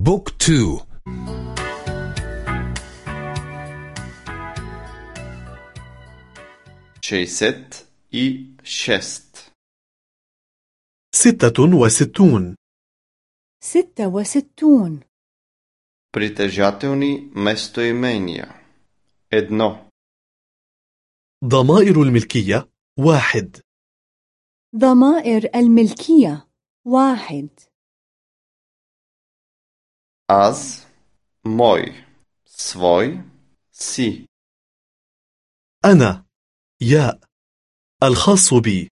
بوك تو شيست اي شست ستة وستون ستة وستون Притежателни местоимения. Едно. ضمائر الملكية واحد ضمائر الملكية واحد Аз, мой, свой, си. أنا يا الخاص بي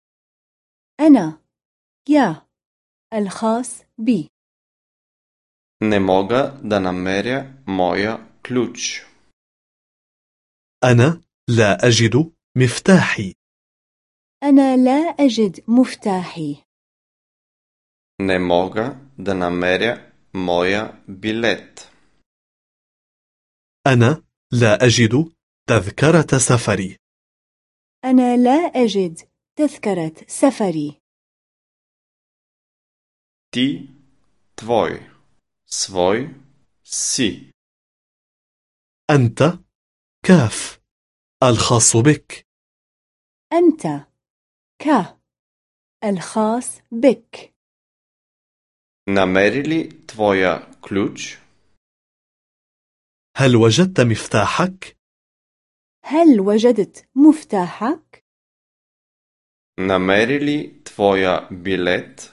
أنا يا الخاص بي Не мога да намеря моя ключ. أنا لا أجد مفتاحي أنا لا أجد مفتاحي Не мога да намеря مويا bilet. أنا لا أجد تذكرة سفري. أنا لا أجد تذكرة سفري. ти твой свой си أنت كاف ألخاص بك. أنت ك ألخاص بك Намери ли твоя ключ? هل وجدت مفتاحك؟ هل وجدت مفتاحك؟ Намери ли твоя билет?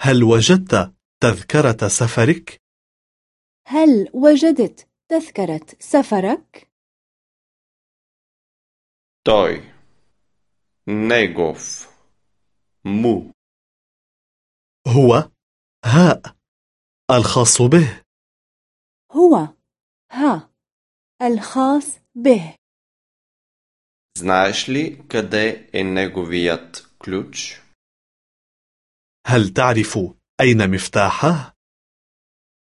هل وجدت تذكرة سفرك؟ هل وجدت تذكرة سفرك؟ Той. Негов. Му. هو هاء الخاص به هو ها الخاص به Знаеш ли къде е неговият ключ? هل تعرف أين مفتاحه؟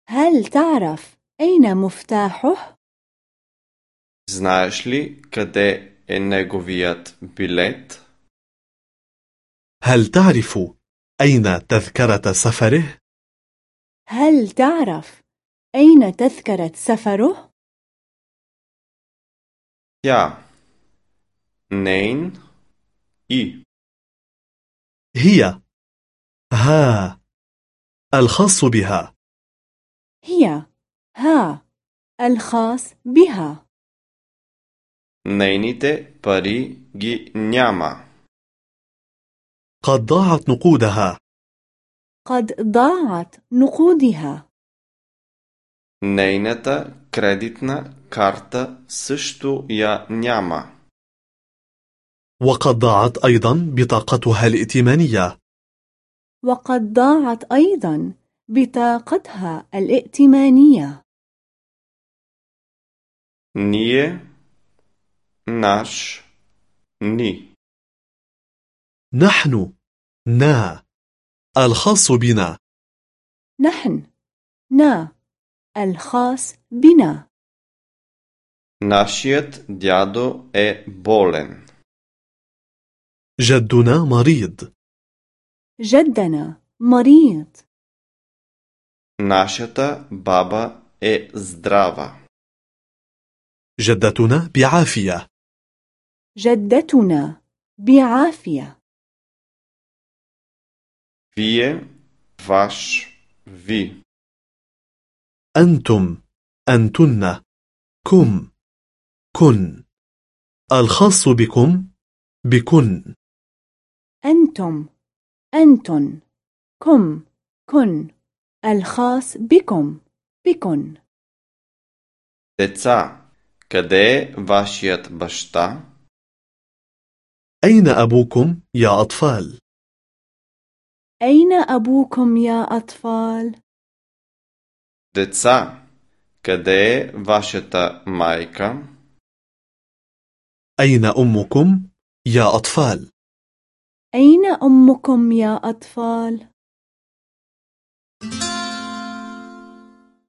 هل تعرف أين مفتاحه؟ Знаеш ли къде е неговият билет? هل تعرف أين تذكرة سفره؟ هل تعرف أين تذكرة سفره؟ Тя. Нейн. И. هي ها الخاص بها هي ها الخاص بها Нейните пари ги няма. قد ضاعت نقودها قد ضاعت نقودها Нейната кредитна карта също я няма. وقد ضاعت أيضا بطاقتها الائتمانية وقد ضاعت أيضا بطاقتها الائتمانية Ние. Наш. Ни. نحن نا الخاص بنا نحن نا الخاص بنا Нашият дядо е болен. جدنا مريض جدنا مريض Нашата баба е здрава. جدتنا بعافية جدتنا بعافية Вие. Ваш. Ви. أنتم أنتن كم كن الخاص بكم بكن أنتم أنتن كم كن الخاص بكم بكن Деца. Къде е вашият баща? أين أبوكم يا أطفال؟ أين أبوكم يا أطفال؟ Деца. Къде е вашата майка? أين أمكم يا أطفال؟ أين أمكم يا أطفال؟